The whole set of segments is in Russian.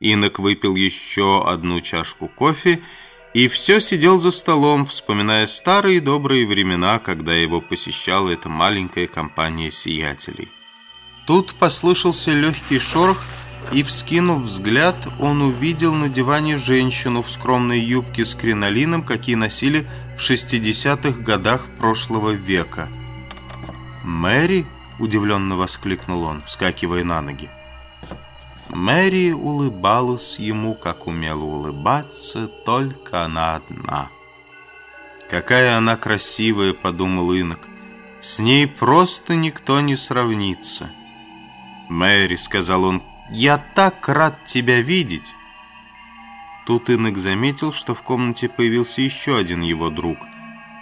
Инок выпил еще одну чашку кофе и все сидел за столом, вспоминая старые добрые времена, когда его посещала эта маленькая компания сиятелей. Тут послышался легкий шорох, и, вскинув взгляд, он увидел на диване женщину в скромной юбке с кринолином, какие носили в 60-х годах прошлого века. «Мэри?» – удивленно воскликнул он, вскакивая на ноги. Мэри улыбалась ему, как умела улыбаться, только она одна. «Какая она красивая!» – подумал инок. «С ней просто никто не сравнится». «Мэри», – сказал он, – «я так рад тебя видеть!» Тут инок заметил, что в комнате появился еще один его друг.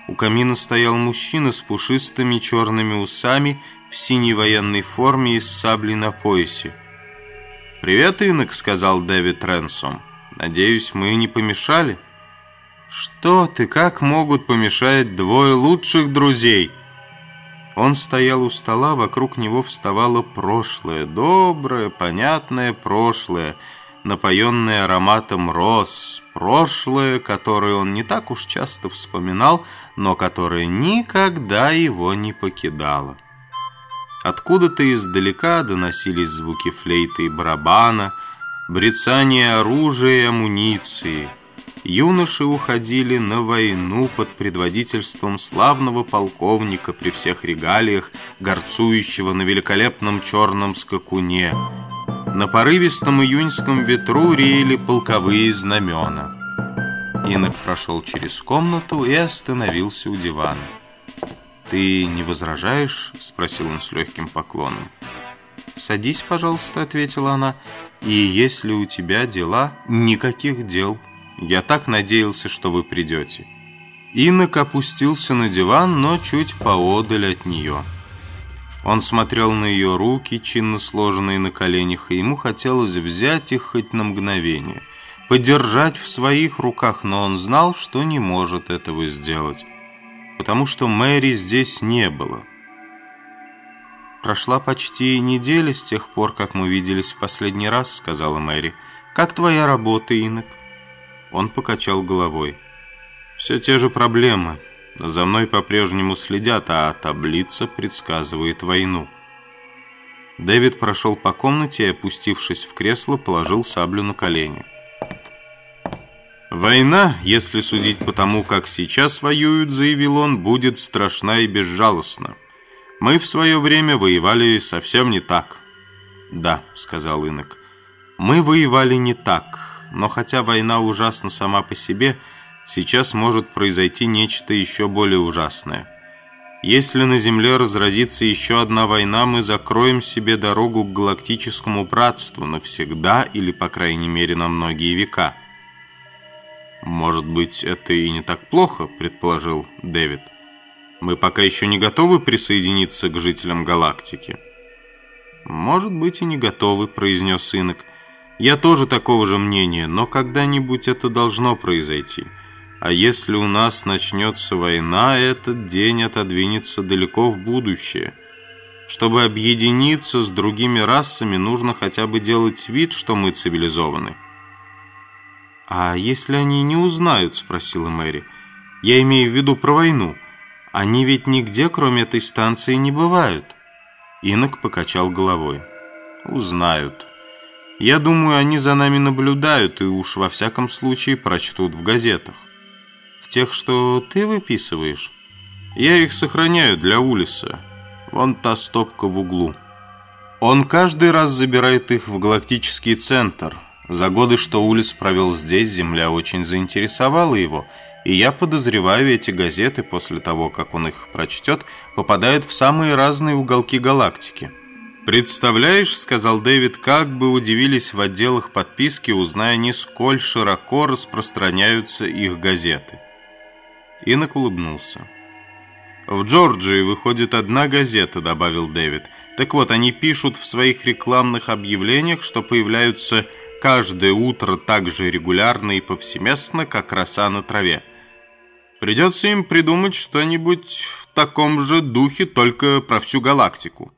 У камина стоял мужчина с пушистыми черными усами в синей военной форме и с саблей на поясе. «Привет, Инок», — сказал Дэвид Ренсом. «Надеюсь, мы не помешали?» «Что ты, как могут помешать двое лучших друзей?» Он стоял у стола, вокруг него вставало прошлое, доброе, понятное прошлое, напоенное ароматом роз, прошлое, которое он не так уж часто вспоминал, но которое никогда его не покидало. Откуда-то издалека доносились звуки флейты и барабана, брецание оружия и амуниции. Юноши уходили на войну под предводительством славного полковника при всех регалиях, горцующего на великолепном черном скакуне. На порывистом июньском ветру реяли полковые знамена. Инок прошел через комнату и остановился у дивана. «Ты не возражаешь?» — спросил он с легким поклоном. «Садись, пожалуйста», — ответила она. «И если у тебя дела, никаких дел. Я так надеялся, что вы придете». Инок опустился на диван, но чуть поодаль от нее. Он смотрел на ее руки, чинно сложенные на коленях, и ему хотелось взять их хоть на мгновение, подержать в своих руках, но он знал, что не может этого сделать потому что Мэри здесь не было. «Прошла почти неделя с тех пор, как мы виделись в последний раз», — сказала Мэри. «Как твоя работа, Инок?» Он покачал головой. «Все те же проблемы. За мной по-прежнему следят, а таблица предсказывает войну». Дэвид прошел по комнате и, опустившись в кресло, положил саблю на колени. «Война, если судить по тому, как сейчас воюют, — заявил он, — будет страшна и безжалостна. Мы в свое время воевали совсем не так». «Да», — сказал инок, — «мы воевали не так, но хотя война ужасна сама по себе, сейчас может произойти нечто еще более ужасное. Если на Земле разразится еще одна война, мы закроем себе дорогу к галактическому братству навсегда или, по крайней мере, на многие века». «Может быть, это и не так плохо», — предположил Дэвид. «Мы пока еще не готовы присоединиться к жителям галактики». «Может быть, и не готовы», — произнес сынок. «Я тоже такого же мнения, но когда-нибудь это должно произойти. А если у нас начнется война, этот день отодвинется далеко в будущее». Чтобы объединиться с другими расами, нужно хотя бы делать вид, что мы цивилизованы. «А если они не узнают?» – спросила Мэри. «Я имею в виду про войну. Они ведь нигде, кроме этой станции, не бывают». Инок покачал головой. «Узнают. Я думаю, они за нами наблюдают и уж во всяком случае прочтут в газетах. В тех, что ты выписываешь. Я их сохраняю для Улиса. Вон та стопка в углу». Он каждый раз забирает их в галактический центр – за годы, что Улис провел здесь, земля очень заинтересовала его, и я подозреваю, эти газеты, после того, как он их прочтет, попадают в самые разные уголки галактики. «Представляешь, — сказал Дэвид, — как бы удивились в отделах подписки, узная, не сколь широко распространяются их газеты». Инок улыбнулся. «В Джорджии выходит одна газета», — добавил Дэвид. «Так вот, они пишут в своих рекламных объявлениях, что появляются каждое утро так же регулярно и повсеместно, как роса на траве. Придется им придумать что-нибудь в таком же духе, только про всю галактику.